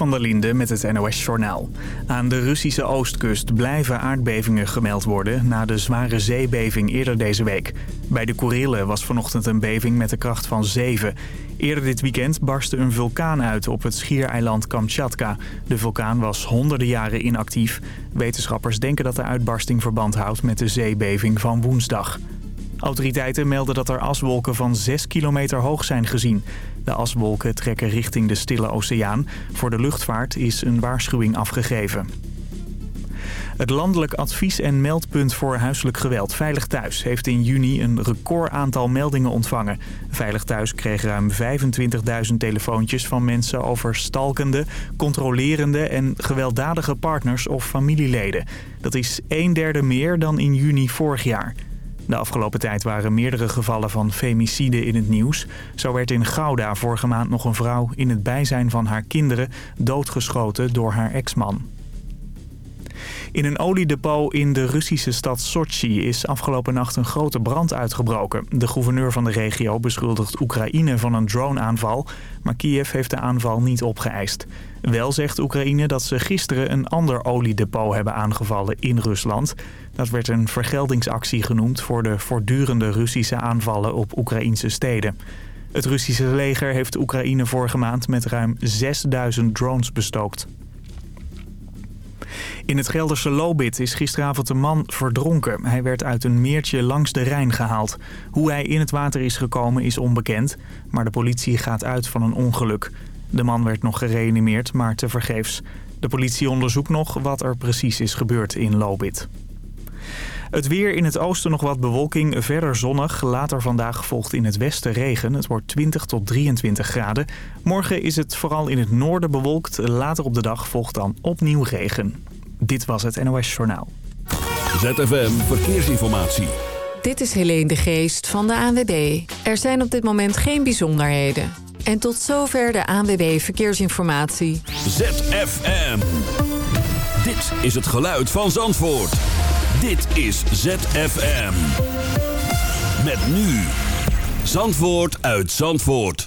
Van der Linde met het NOS-journaal. Aan de Russische oostkust blijven aardbevingen gemeld worden... na de zware zeebeving eerder deze week. Bij de Kurillen was vanochtend een beving met de kracht van 7. Eerder dit weekend barstte een vulkaan uit op het schiereiland Kamchatka. De vulkaan was honderden jaren inactief. Wetenschappers denken dat de uitbarsting verband houdt met de zeebeving van woensdag. Autoriteiten melden dat er aswolken van 6 kilometer hoog zijn gezien. De aswolken trekken richting de Stille Oceaan. Voor de luchtvaart is een waarschuwing afgegeven. Het landelijk advies- en meldpunt voor huiselijk geweld Veilig Thuis... heeft in juni een record aantal meldingen ontvangen. Veilig Thuis kreeg ruim 25.000 telefoontjes van mensen over stalkende, controlerende... en gewelddadige partners of familieleden. Dat is een derde meer dan in juni vorig jaar. De afgelopen tijd waren meerdere gevallen van femicide in het nieuws. Zo werd in Gouda vorige maand nog een vrouw in het bijzijn van haar kinderen doodgeschoten door haar ex-man. In een oliedepot in de Russische stad Sochi is afgelopen nacht een grote brand uitgebroken. De gouverneur van de regio beschuldigt Oekraïne van een droneaanval, maar Kiev heeft de aanval niet opgeëist. Wel zegt Oekraïne dat ze gisteren een ander oliedepot hebben aangevallen in Rusland. Dat werd een vergeldingsactie genoemd voor de voortdurende Russische aanvallen op Oekraïnse steden. Het Russische leger heeft Oekraïne vorige maand met ruim 6000 drones bestookt. In het Gelderse Lobit is gisteravond een man verdronken. Hij werd uit een meertje langs de Rijn gehaald. Hoe hij in het water is gekomen is onbekend, maar de politie gaat uit van een ongeluk. De man werd nog gereanimeerd, maar tevergeefs. De politie onderzoekt nog wat er precies is gebeurd in Lobit. Het weer in het oosten nog wat bewolking, verder zonnig. Later vandaag volgt in het westen regen. Het wordt 20 tot 23 graden. Morgen is het vooral in het noorden bewolkt. Later op de dag volgt dan opnieuw regen. Dit was het NOS Journaal. ZFM Verkeersinformatie. Dit is Helene de Geest van de ANWB. Er zijn op dit moment geen bijzonderheden. En tot zover de ANWB Verkeersinformatie. ZFM. Dit is het geluid van Zandvoort. Dit is ZFM. Met nu. Zandvoort uit Zandvoort.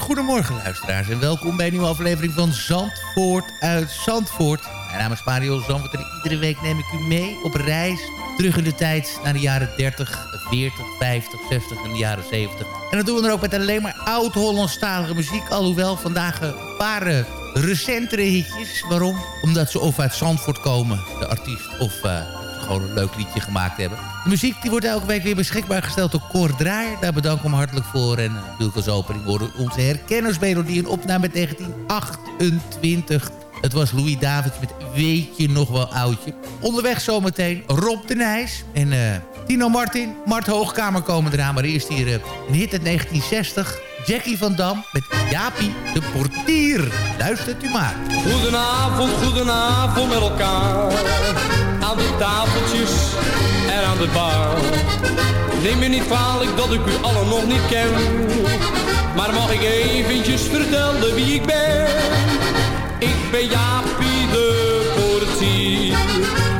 goedemorgen luisteraars en welkom bij een nieuwe aflevering van Zandvoort uit Zandvoort. Mijn naam is Mario Zandvoort en iedere week neem ik u mee op reis terug in de tijd naar de jaren 30, 40, 50, 60 en de jaren 70. En dat doen we dan ook met alleen maar oud-Hollandstalige muziek, alhoewel vandaag een paar eh, recentere hitjes. Waarom? Omdat ze of uit Zandvoort komen, de artiest, of... eh, gewoon een leuk liedje gemaakt hebben. De muziek die wordt elke week weer beschikbaar gesteld door Cor Draaier. Daar bedank ik hem hartelijk voor. En natuurlijk als opening worden onze herkennersmelodie een opname met 1928. Het was Louis Davids met Weet je nog wel oudje. Onderweg zometeen Rob de Nijs en eh, Tino Martin. Mart Hoogkamer komen eraan, maar eerst hier eh, een hit uit 1960. Jackie van Dam met Jaapie de Portier. Luistert u maar. Goedenavond, goedenavond met elkaar. Aan de tafeltjes en aan de bar. Neem me niet kwalijk dat ik u allen nog niet ken. Maar mag ik eventjes vertellen wie ik ben? Ik ben Jaapie de portier.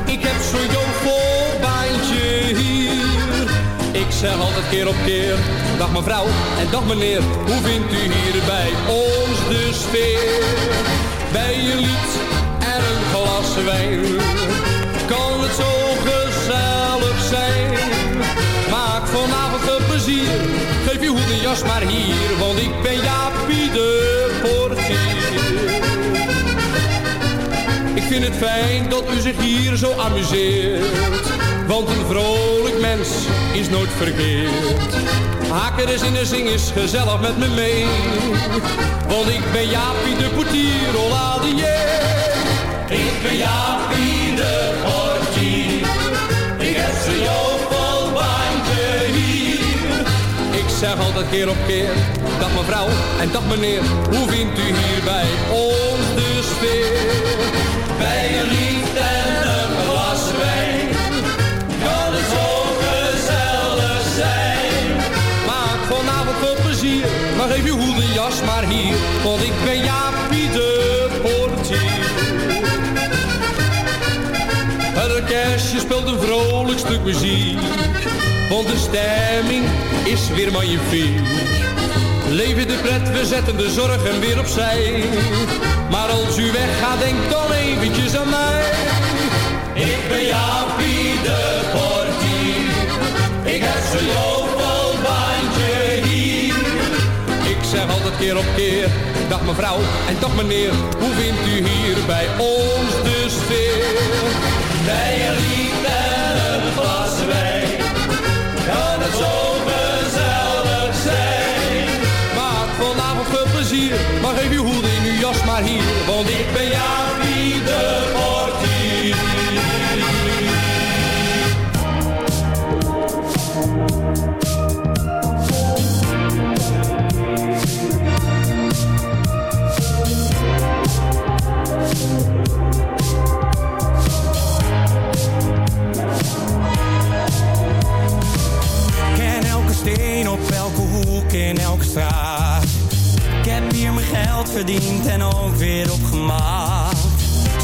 Ik heb zo'n jovel baantje hier. Ik zeg altijd keer op keer, dag mevrouw en dag meneer. Hoe vindt u hier bij ons de sfeer? Bij een lied en een glas wijn. Kan het zo gezellig zijn? Maak vanavond veel plezier. Geef je hoed en jas maar hier, want ik ben Jaapie de portier. Ik vind het fijn dat u zich hier zo amuseert. Want een vrolijk mens is nooit verkeerd. Haak er eens in en zing eens gezellig met me mee. Want ik ben Jaapie de portier, hola die Ik ben Jaapie de portier. Baantje hier. Ik zeg altijd keer op keer, dag mevrouw en dag meneer. Hoe vindt u hier bij ons de sfeer? Speelt een vrolijk stuk muziek. Want de stemming is weer magnifiek. Leven de pret, we zetten de zorgen weer opzij. Maar als u weggaat, denk dan eventjes aan mij. Ik ben Jaapie de portier. Ik heb zo'n loopbandje hier. Ik zeg altijd keer op keer. Dag mevrouw en dag meneer. Hoe vindt u hier bij ons de sfeer? Bij een lied en een glas wijn. Kan het zo gezellig zijn. Maak vanavond veel plezier. Maar geef uw hoed in uw jas maar hier. Want ik ben in elke straat. Ik heb hier mijn geld verdiend en ook weer opgemaakt.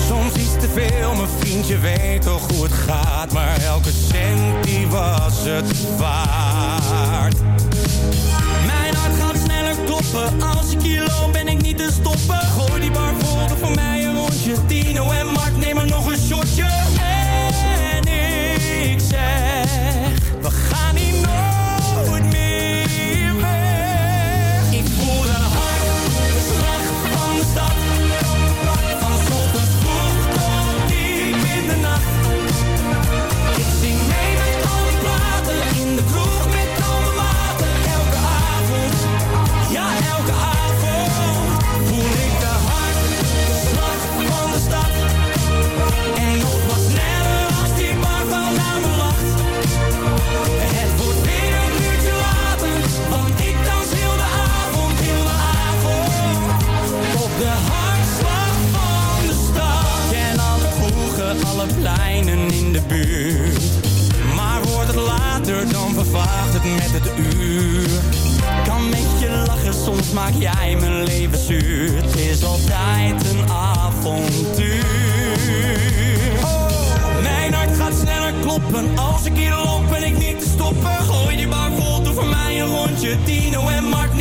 Soms iets te veel, mijn vriendje weet toch hoe het gaat. Maar elke cent die was het waard. Mijn hart gaat sneller kloppen. Als ik hier loop ben ik niet te stoppen. Gooi die het uur. Kan met je lachen, soms maak jij mijn leven zuur. Het is altijd een avontuur. Oh, mijn hart gaat sneller kloppen. Als ik hier loop, ben ik niet te stoppen. Gooi die bar vol, doe voor mij een rondje. Tino en Mark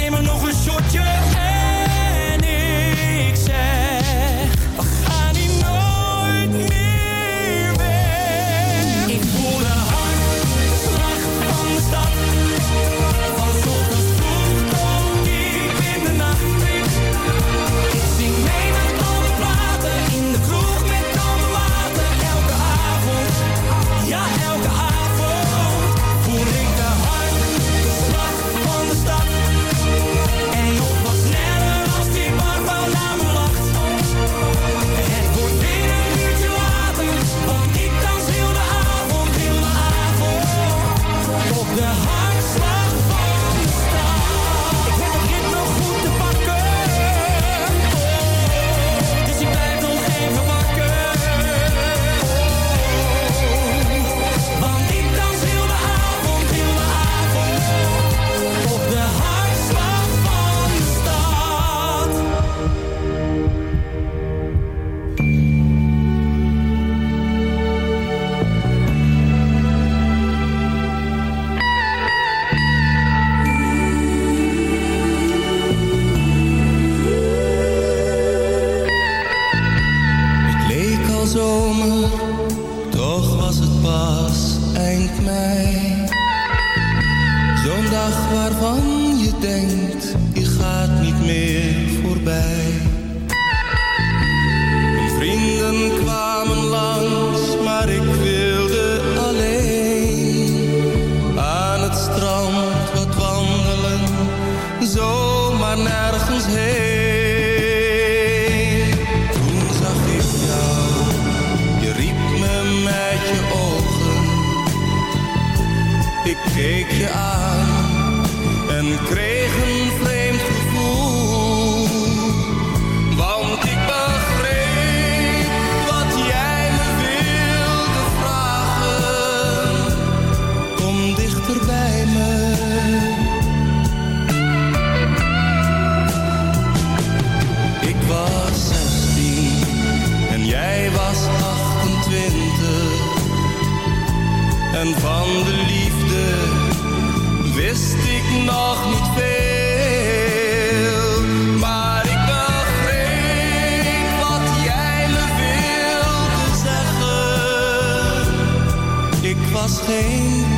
was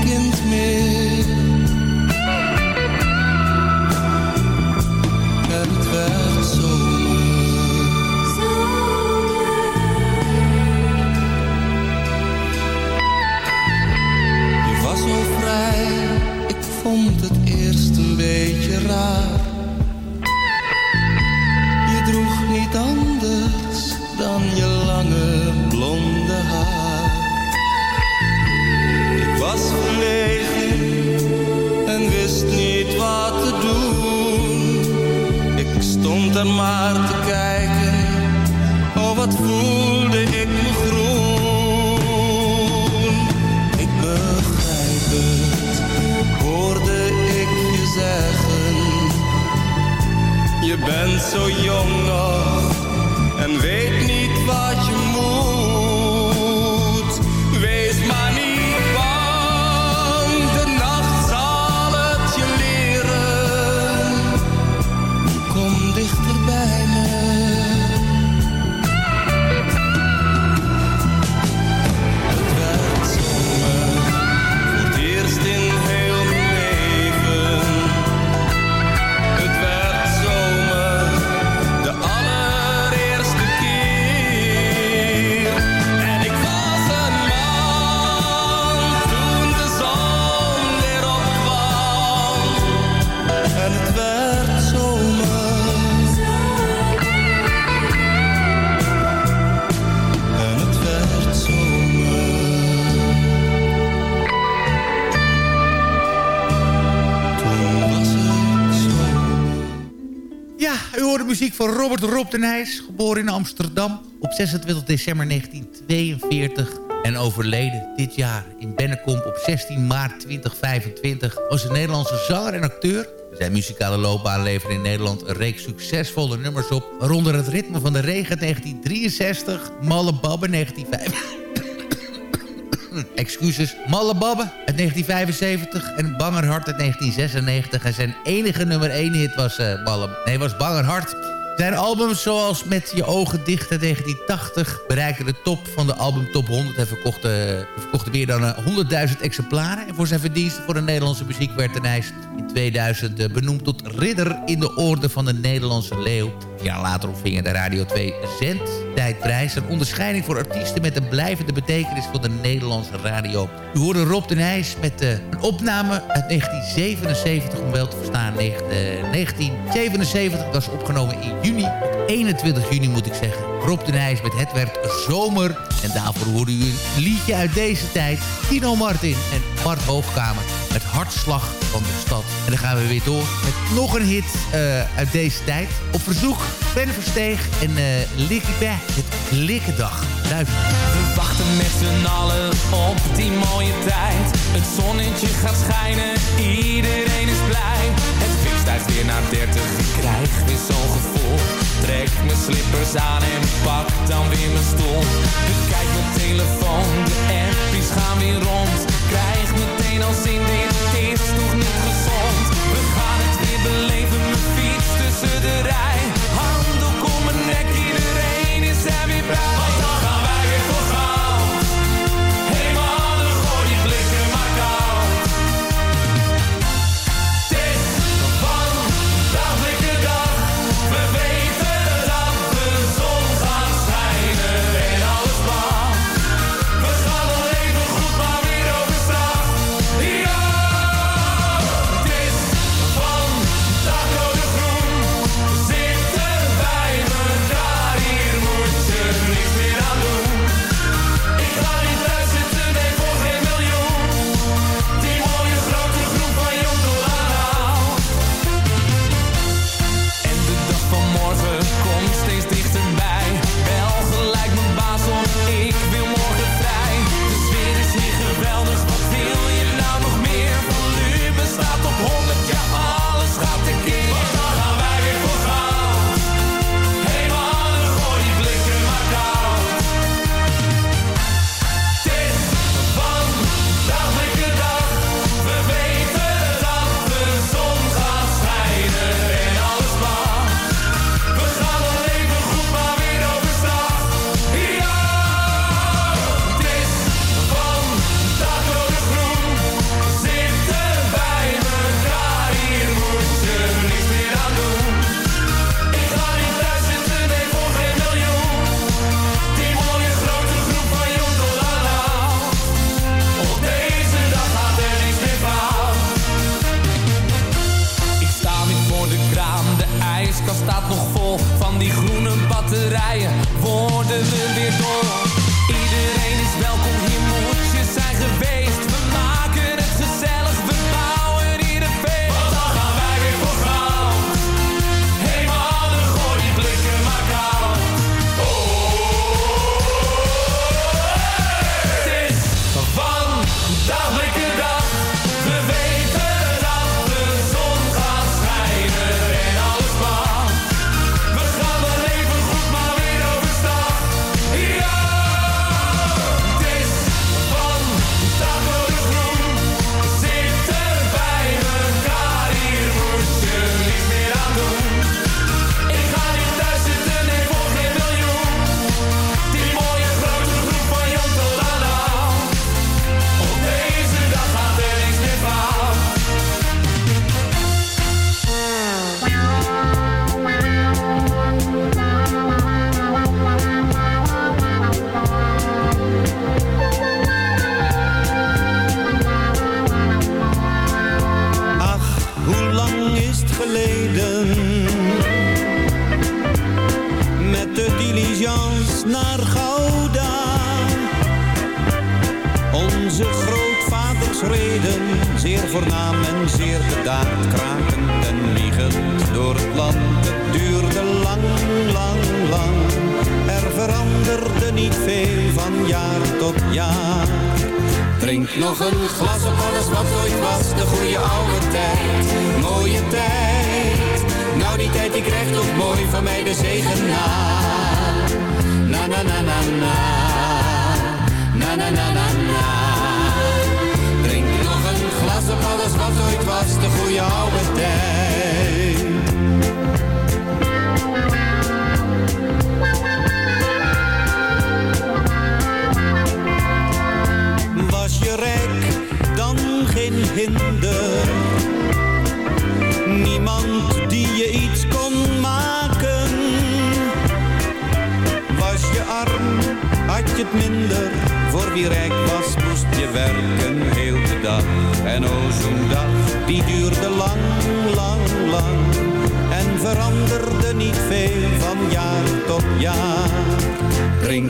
u hoort de muziek van Robert Rob de Nijs, geboren in Amsterdam op 26 december 1942 en overleden dit jaar in Bennekomp op 16 maart 2025 als een Nederlandse zanger en acteur. Zijn muzikale loopbaan leverde in Nederland een reeks succesvolle nummers op, waaronder het ritme van de regen uit 1963, Malle Babbe 1955 excuses. Malle Babbe uit 1975 en Bangerhart uit 1996. En zijn enige nummer 1 hit was, eh Malle, nee, was Bangerhart. Zijn albums zoals Met je ogen dicht uit 1980 bereikten de top van de album Top 100 en verkochten, verkochten meer dan eh, 100.000 exemplaren. En voor zijn verdiensten voor de Nederlandse muziek werd de in 2000 eh, benoemd tot ridder in de orde van de Nederlandse leeuw. Jaar later ontving de Radio 2 zendtijdprijs. Een onderscheiding voor artiesten met een blijvende betekenis voor de Nederlandse radio. U hoorde Rob de Nijs met eh, een opname uit 1977, om wel te verstaan. negen- eh, 1977 was opgenomen in juni. Op 21 juni moet ik zeggen. Rob de Nijs met Het werd zomer. En daarvoor hoorde u een liedje uit deze tijd. Tino Martin en Bart Hoogkamer. Het hartslag van de stad. En dan gaan we weer door met nog een hit eh, uit deze tijd. Op verzoek Ben Versteeg en uh, Likkie. Het Likkendag. Luister. We wachten met z'n allen op die mooie tijd. Het zonnetje gaat schijnen, iedereen is blij. Feesttijd weer naar 30, ik krijg weer zo'n gevoel. Trek mijn slippers aan en pak dan weer mijn stoel. Bekijk mijn telefoon, de appies gaan weer rond. Krijg meteen al zin, dit is toch niet gezond. We gaan het weer beleven, mijn fiets tussen de rij.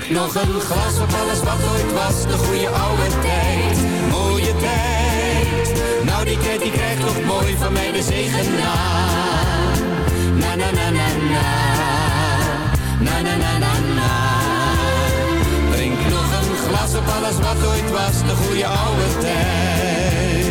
Nog een glas op alles wat ooit was, de goede oude tijd, mooie tijd. Nou die tijd die krijgt toch mooi van mij de zegen na. Na na na na na, na na na na na. Drink nog een glas op alles wat ooit was, de goede oude tijd.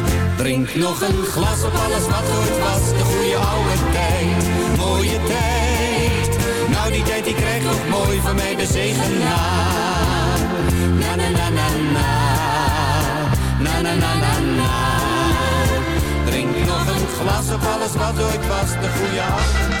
Drink nog een glas op alles wat ooit was, de goede oude tijd, mooie tijd. Nou die tijd die krijgt nog mooi van mij de zegen na. Na na na na na, na na na na na. Drink nog een glas op alles wat ooit was, de goede oude tijd.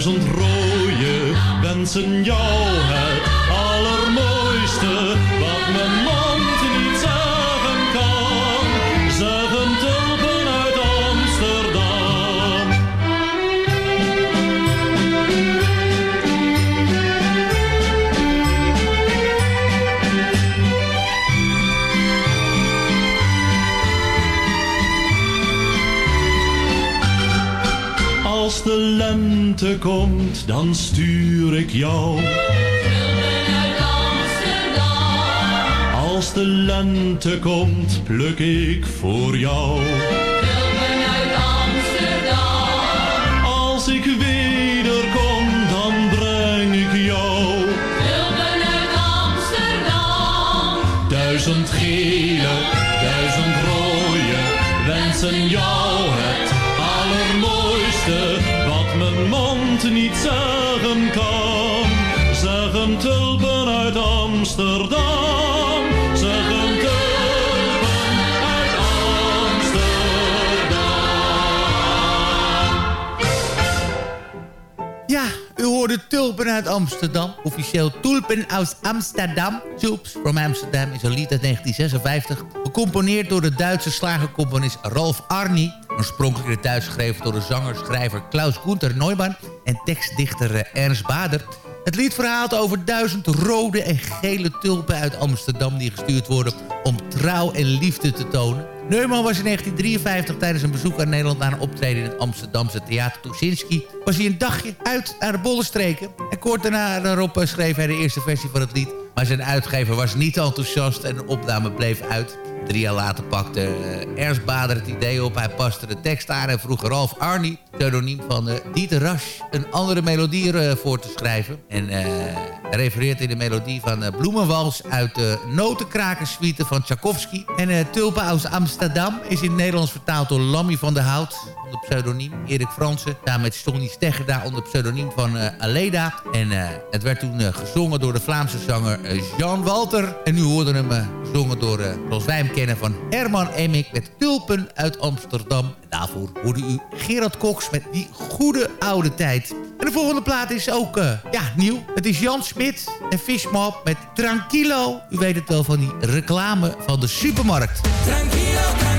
Duizend wensen jou het lente komt, dan stuur ik jou. Als de lente komt, pluk ik voor jou. uit Amsterdam. Als ik wederkom, dan breng ik jou. Tulpen uit Amsterdam. Duizend gele, duizend rode, wensen jou het allermooiste. Mijn mond niet zeggen kan. Zeggen tulpen uit Amsterdam. Zeggen tulpen uit Amsterdam. Ja, u hoorde Tulpen uit Amsterdam. Officieel Tulpen uit Amsterdam. Tulps from Amsterdam is een lied uit 1956. Gecomponeerd door de Duitse slagercomponist Ralf Arni. Oorspronkelijk in het Duits geschreven door de zanger-schrijver Klaus Gunther Neumann... en tekstdichter eh, Ernst Bader. Het lied verhaalt over duizend rode en gele tulpen uit Amsterdam... die gestuurd worden om trouw en liefde te tonen. Neumann was in 1953 tijdens een bezoek aan Nederland... na een optreden in het Amsterdamse Theater Tuschinski... was hij een dagje uit naar de bollenstreken. En kort daarna daarop eh, schreef hij de eerste versie van het lied... maar zijn uitgever was niet enthousiast en de opname bleef uit... Drie jaar later pakte uh, Ernst Bader het idee op. Hij paste de tekst aan en vroeg Ralf Arnie, pseudoniem van uh, Dieter Rasch... een andere melodie uh, voor te schrijven. En hij refereert in de melodie van Bloemenwals... uit de Notenkrakerssuite van Tchaikovsky. En Tulpen uit Amsterdam is in het Nederlands vertaald door Lammy van der Hout... onder pseudoniem Erik Fransen. Samen met Stonny Steggerda onder pseudoniem van Aleda. En het werd toen gezongen door de Vlaamse zanger Jean Walter. En nu hoorden hem gezongen door, zoals wij hem kennen van Herman Emmink met Tulpen uit Amsterdam. Daarvoor hoorde u Gerard Cox met die goede oude tijd. En de volgende plaat is ook uh, ja, nieuw. Het is Jan Smit en Fishmap met Tranquilo. U weet het wel van die reclame van de supermarkt. Tranquilo,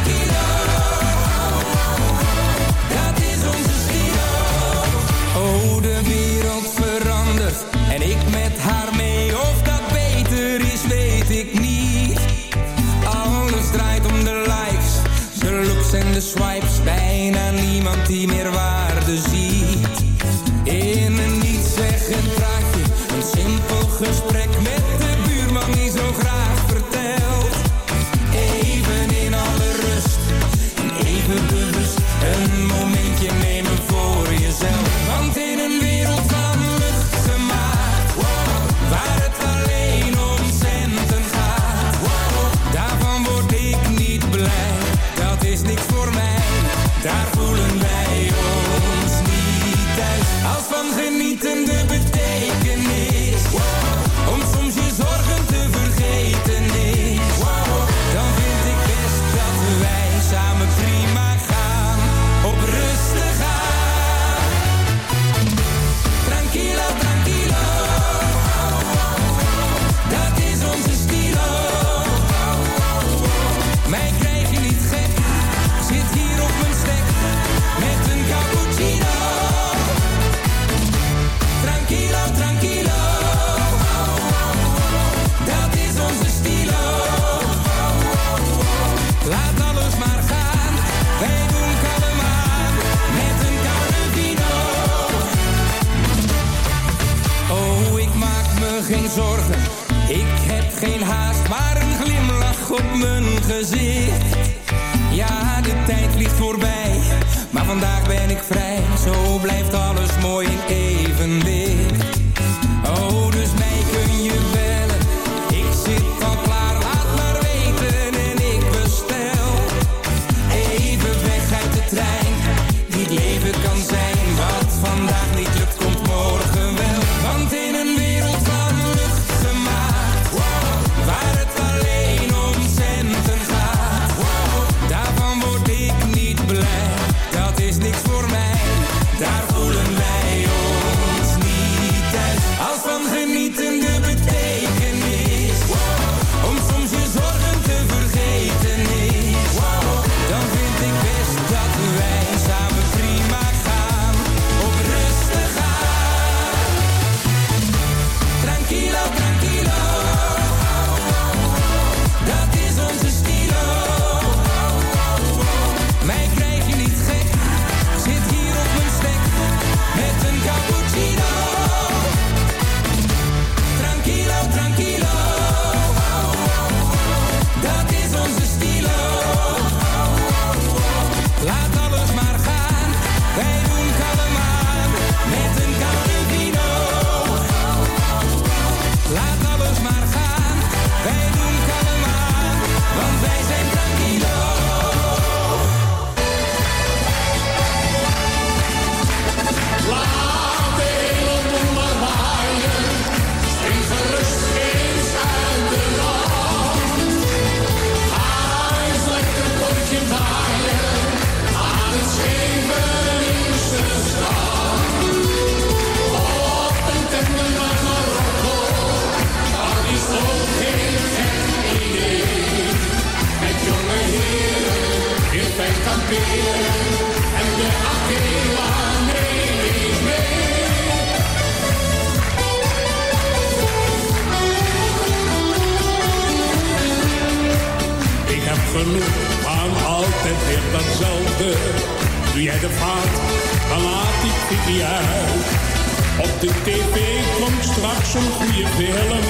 Op de tv komt straks een goede film.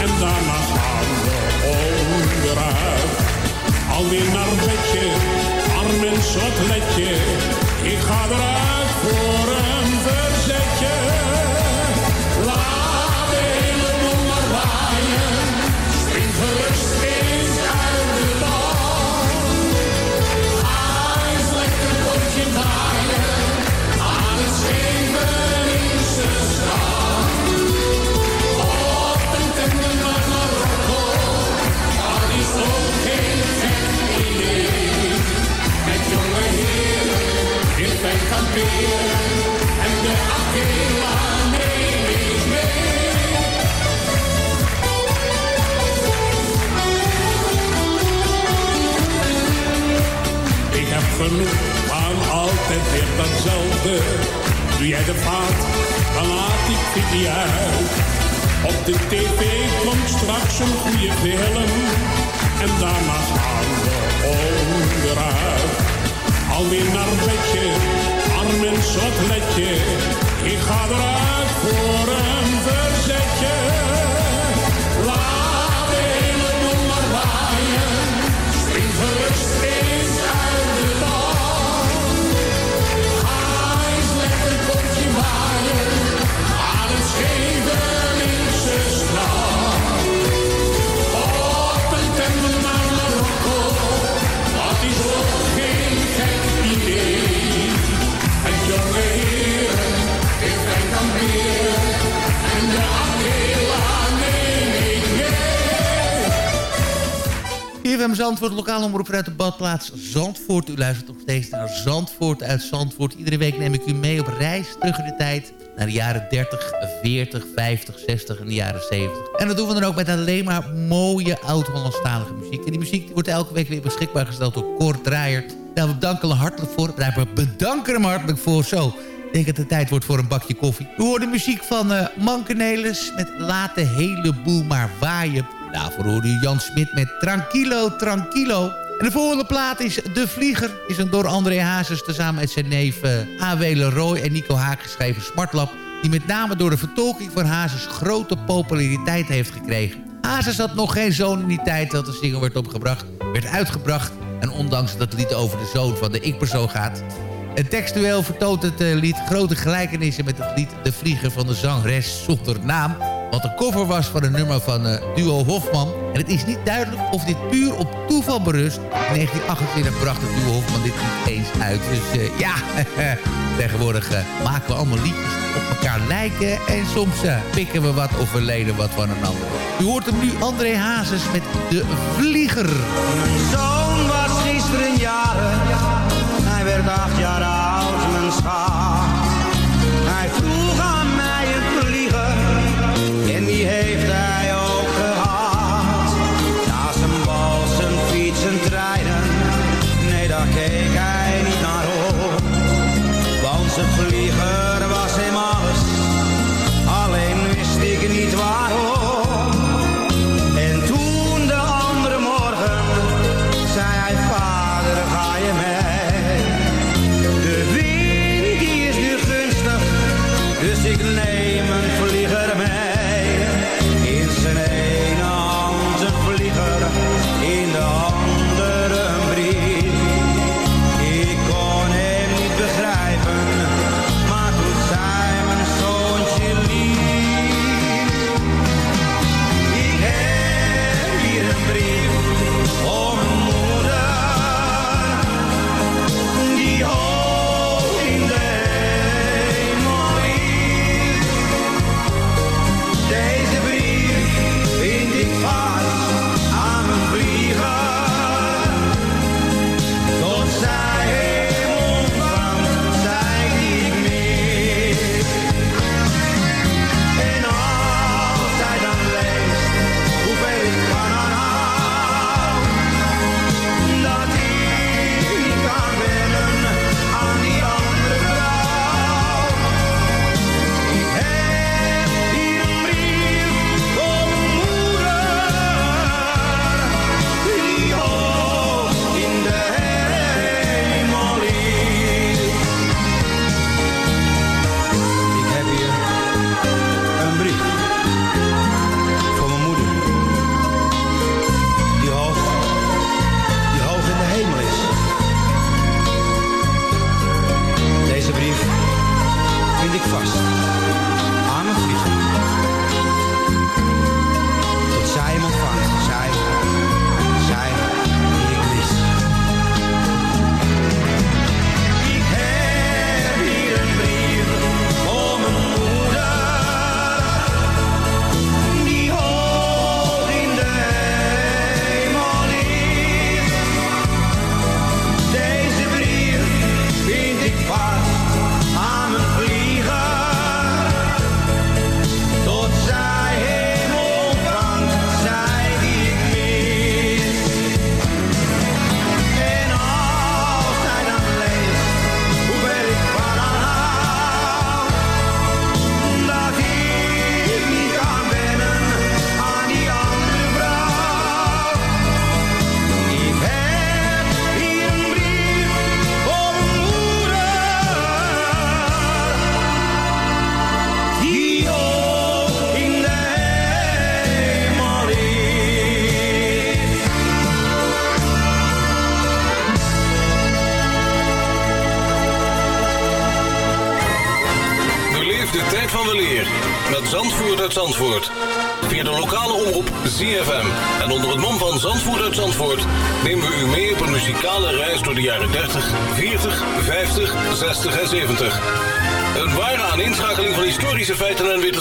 En daarna gaan we onderuit. Alweer naar bedje, arm en slotletje. Ik ga eruit voor een verzetje. Genoeg aan altijd weer datzelfde. Doe jij de vaat, dan laat ik Vicky uit. Op de tv komt straks een goede film. En daarna gaan we onderuit. Alweer naar bedje, arm en slotletje. Ik ga eruit voor een verzetje. Zandvoort, lokale omroep uit de badplaats Zandvoort. U luistert nog steeds naar Zandvoort uit Zandvoort. Iedere week neem ik u mee op reis terug in de tijd... naar de jaren 30, 40, 50, 60 en de jaren 70. En dat doen we dan ook met alleen maar mooie oud-Hollandstalige muziek. En die muziek wordt elke week weer beschikbaar gesteld door Kort Draaier. Daar bedanken we hartelijk voor. We bedanken hem hartelijk voor. Zo, ik denk dat het tijd wordt voor een bakje koffie. We horen muziek van eh Mankenelis met Laat de hele boel maar waaien. Daarvoor hoorde u Jan Smit met Tranquilo, Tranquilo. En de volgende plaat is De Vlieger. Is een door André Hazes tezamen met zijn neef uh, A.W. Leroy en Nico Haak geschreven smartlap... die met name door de vertolking van Hazes grote populariteit heeft gekregen. Hazes had nog geen zoon in die tijd dat de single werd opgebracht, werd uitgebracht... en ondanks dat het lied over de zoon van de ik-persoon gaat... En textueel vertoont het eh, lied grote gelijkenissen met het lied De Vlieger van de zangeres zonder naam. Wat een cover was van een nummer van uh, Duo Hofman. En het is niet duidelijk of dit puur op toeval berust. In 1928 bracht het Duo Hofman dit niet eens uit. Dus uh, ja, tegenwoordig maken we allemaal liedjes op elkaar lijken. En soms pikken we wat of we wat van een ander. U hoort hem nu André Hazes met De Vlieger. Mijn zoon was gisteren jaren. Hij werd acht jaar oud, mijn schat.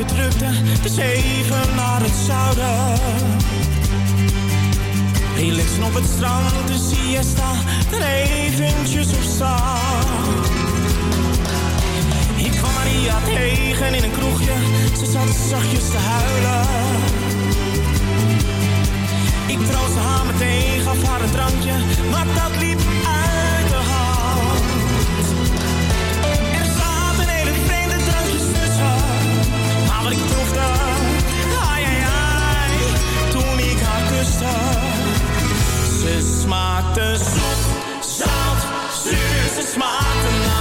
De drukte, dus even naar het zuiden. Relaxen op het strand, de siesta, er eventjes op staan. Ik kwam Maria tegen in een kroegje, ze zat zachtjes te huilen. Ik troostte haar meteen, gaf haar een drankje, maar dat liep uit smaakte zoet, zout, zuur, ze smaakte naar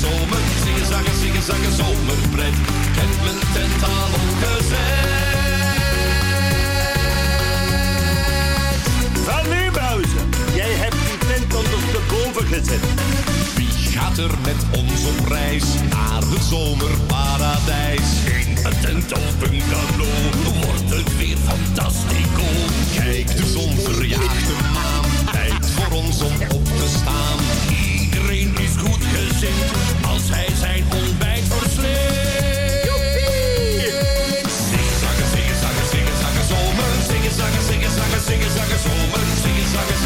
zomer. Zingen, zingen, zingen, zingen, zomerpret. Ik heb mijn tent al opgezet. Van Bouze. Jij hebt die tent ondersteboven gezet. Wie gaat er met ons op reis naar het zomerparadijs? In een tent of bungalow wordt het weer fantastico. Kijk, de zon verjaagt de maan. Tijd voor ons om op te staan. Als hij zijn ontbijt versleet. Zingen, zakken, zingen, zakken, zingen, zakken, zomer. Zingen, zakken, zingen, zakken, zingen, zakken, zomer. Zingen, zakken.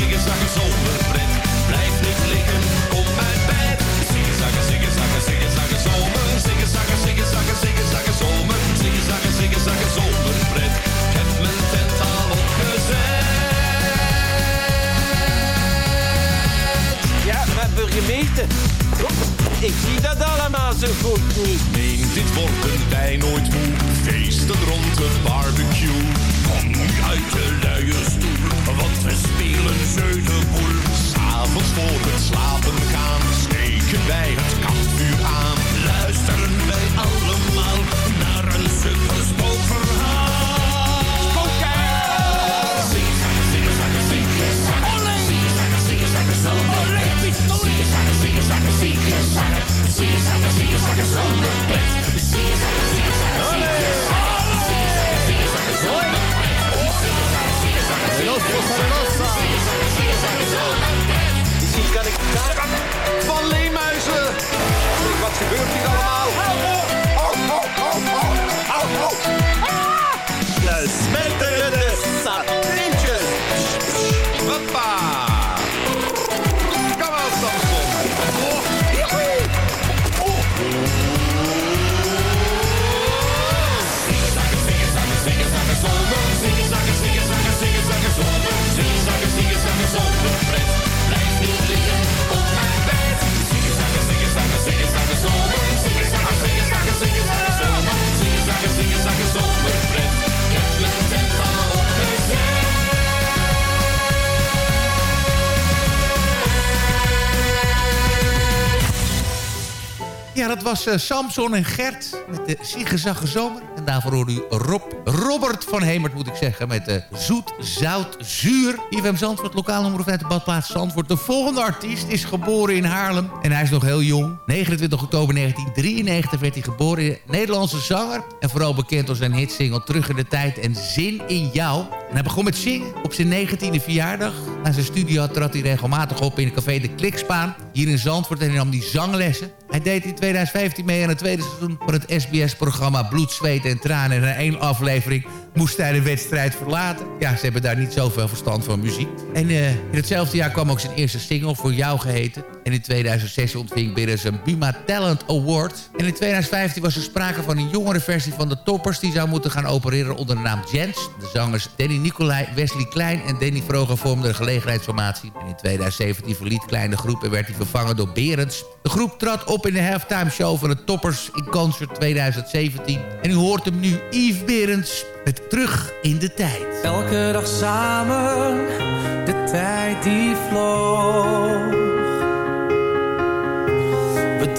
Blijf niet liggen, kom uit bed. Zingen, zakken, zingen, zakken, zingen, zakken, zomer. Zingen, zakken, zingen, zakken, zingen, zakken, zomer. Zingen, zakken, zingen, zakken, zomerpret. Ik heb mijn tent al opgezet. Ja, maar burgemeester, ik zie dat allemaal zo goed niet. Nee, dit worden wij nooit moe. Feesten rond het barbecue. Kom nu uit je luie stoel, want we spelen zeugenboel. S'avonds voor het slapen gaan, steken wij het Ja, dat was eh, Samson en Gert met de Ziegezagge Zomer. En daarvoor hoorde u Rob, Robert van Hemert, moet ik zeggen... met de Zoet, Zout, Zuur. IFM Zandvoort, lokale omroep uit de badplaats Zandvoort. De volgende artiest is geboren in Haarlem. En hij is nog heel jong. 29 oktober 1993 werd hij geboren. Nederlandse zanger. En vooral bekend door zijn hitsingle Terug in de Tijd en Zin in Jou. En hij begon met zingen op zijn 19e verjaardag. Na zijn studie trad hij regelmatig op in het café De Klikspaan. Hier in Zandvoort en hij nam die zanglessen. Hij deed in 2015 mee aan het tweede seizoen van het SBS-programma Bloed, Zweet en Tranen. En na één aflevering moest hij de wedstrijd verlaten. Ja, ze hebben daar niet zoveel verstand van muziek. En eh, in hetzelfde jaar kwam ook zijn eerste single voor jou geheten. En in 2006 ontving Binnen zijn Buma Talent Award. En in 2015 was er sprake van een jongere versie van de toppers... die zou moeten gaan opereren onder de naam Jens. De zangers Danny Nicolai, Wesley Klein en Danny Vroger vormden een gelegenheidsformatie. En in 2017 verliet Klein de groep en werd hij vervangen door Berends. De groep trad op in de halftime show van de Toppers in Concert 2017. En u hoort hem nu, Yves Berends, met Terug in de Tijd. Elke dag samen, de tijd die vloog.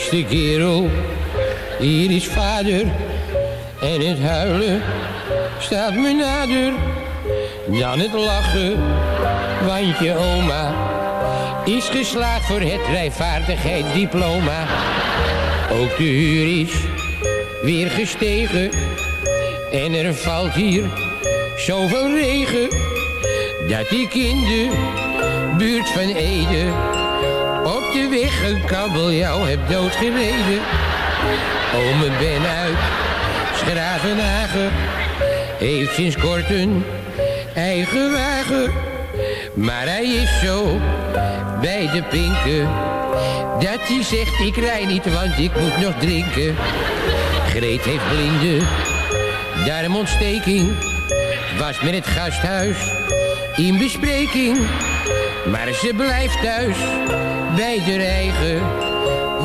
Beste kerel, hier is vader. En het huilen staat me nader dan het lachen. Want je oma is geslaagd voor het rijvaardigheidsdiploma. Ook de huur is weer gestegen. En er valt hier zoveel regen. Dat ik in de buurt van Ede op de weg een kabeljauw heb doodgereden. Ome Ben uit Schravenhagen heeft sinds kort een eigen wagen. Maar hij is zo bij de pinken dat hij zegt ik rij niet want ik moet nog drinken. Greet heeft blinde darmontsteking, was met het gasthuis in bespreking. Maar ze blijft thuis bij de eigen.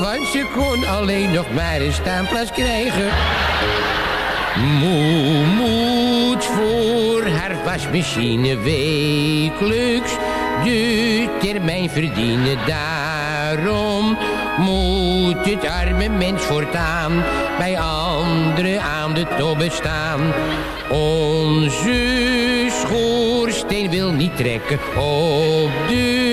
Want ze kon alleen nog maar een staanplaats krijgen. Moe moet voor haar wasmachine wekelijks de termijn verdienen. Daarom moet het arme mens voortaan bij anderen aan de tobbe staan. Onze schoorsteen wil niet trekken op de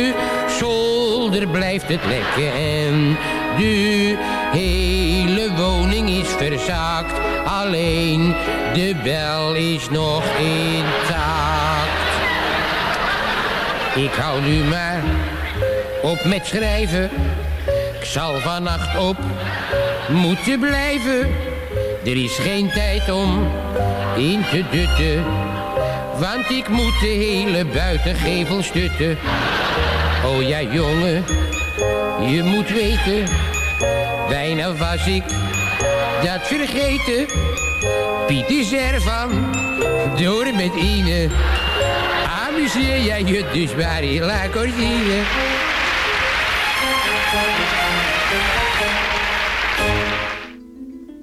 zolder blijft het lekken en de hele woning is verzaakt. Alleen de bel is nog intact. Ik hou nu maar op met schrijven. Ik zal vannacht op moeten blijven. Er is geen tijd om in te dutten. Want ik moet de hele buitengevel stutten. Oh ja, jongen, je moet weten. Bijna was ik dat vergeten. Piet is ervan, door met Ine. Amuseer jij je dus maar in La Cordine.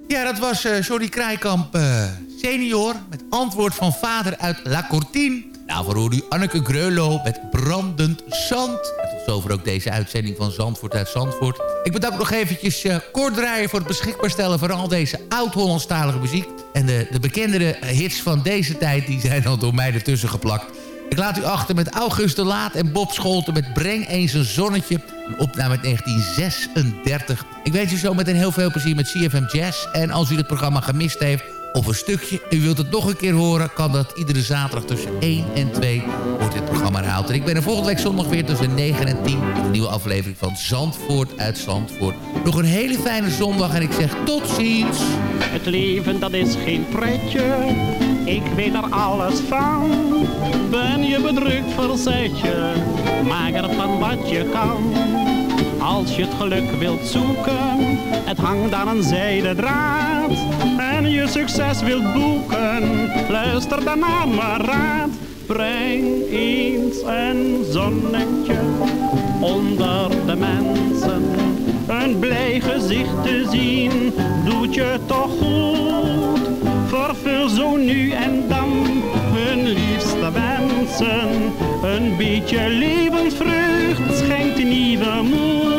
Ja, dat was uh, Johnny Krijkamp uh, senior met antwoord van vader uit La Cortine. Daarvoor hoorde u Anneke Greulo met Brandend Zand. En tot zover ook deze uitzending van Zandvoort uit Zandvoort. Ik bedank nog eventjes uh, kort draaien voor het beschikbaar stellen... van al deze oud-Hollandstalige muziek. En de, de bekendere hits van deze tijd... die zijn al door mij ertussen geplakt. Ik laat u achter met August de Laat en Bob Scholten... met Breng eens een zonnetje. Een opname uit 1936. Ik wens u zo meteen heel veel plezier met CFM Jazz. En als u het programma gemist heeft of een stukje. U wilt het nog een keer horen, kan dat iedere zaterdag tussen 1 en 2 wordt dit programma herhaald. En ik ben er volgende week zondag weer tussen 9 en 10. Een nieuwe aflevering van Zandvoort uit Zandvoort. Nog een hele fijne zondag en ik zeg tot ziens. Het leven dat is geen pretje, ik weet er alles van. Ben je bedrukt, verzet je, maak er van wat je kan. Als je het geluk wilt zoeken, het hangt aan een zijden draad. En je succes wilt boeken, luister dan naar mijn raad. Breng eens een zonnetje onder de mensen. Een blij gezicht te zien, doet je toch goed. Vervul zo nu en dan hun liefste wensen. Een beetje levensvreugd schenkt nieuwe moed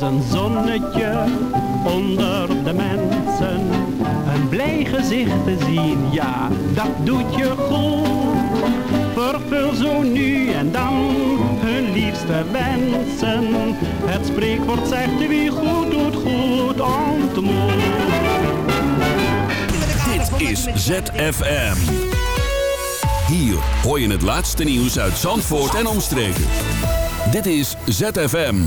Een zonnetje onder de mensen. Een blij gezicht te zien, ja, dat doet je goed. Vervul zo nu en dan hun liefste wensen. Het spreekwoord zegt wie goed doet, goed ontmoet. Dit is ZFM. Hier hoor je het laatste nieuws uit Zandvoort en omstreken. Dit is ZFM.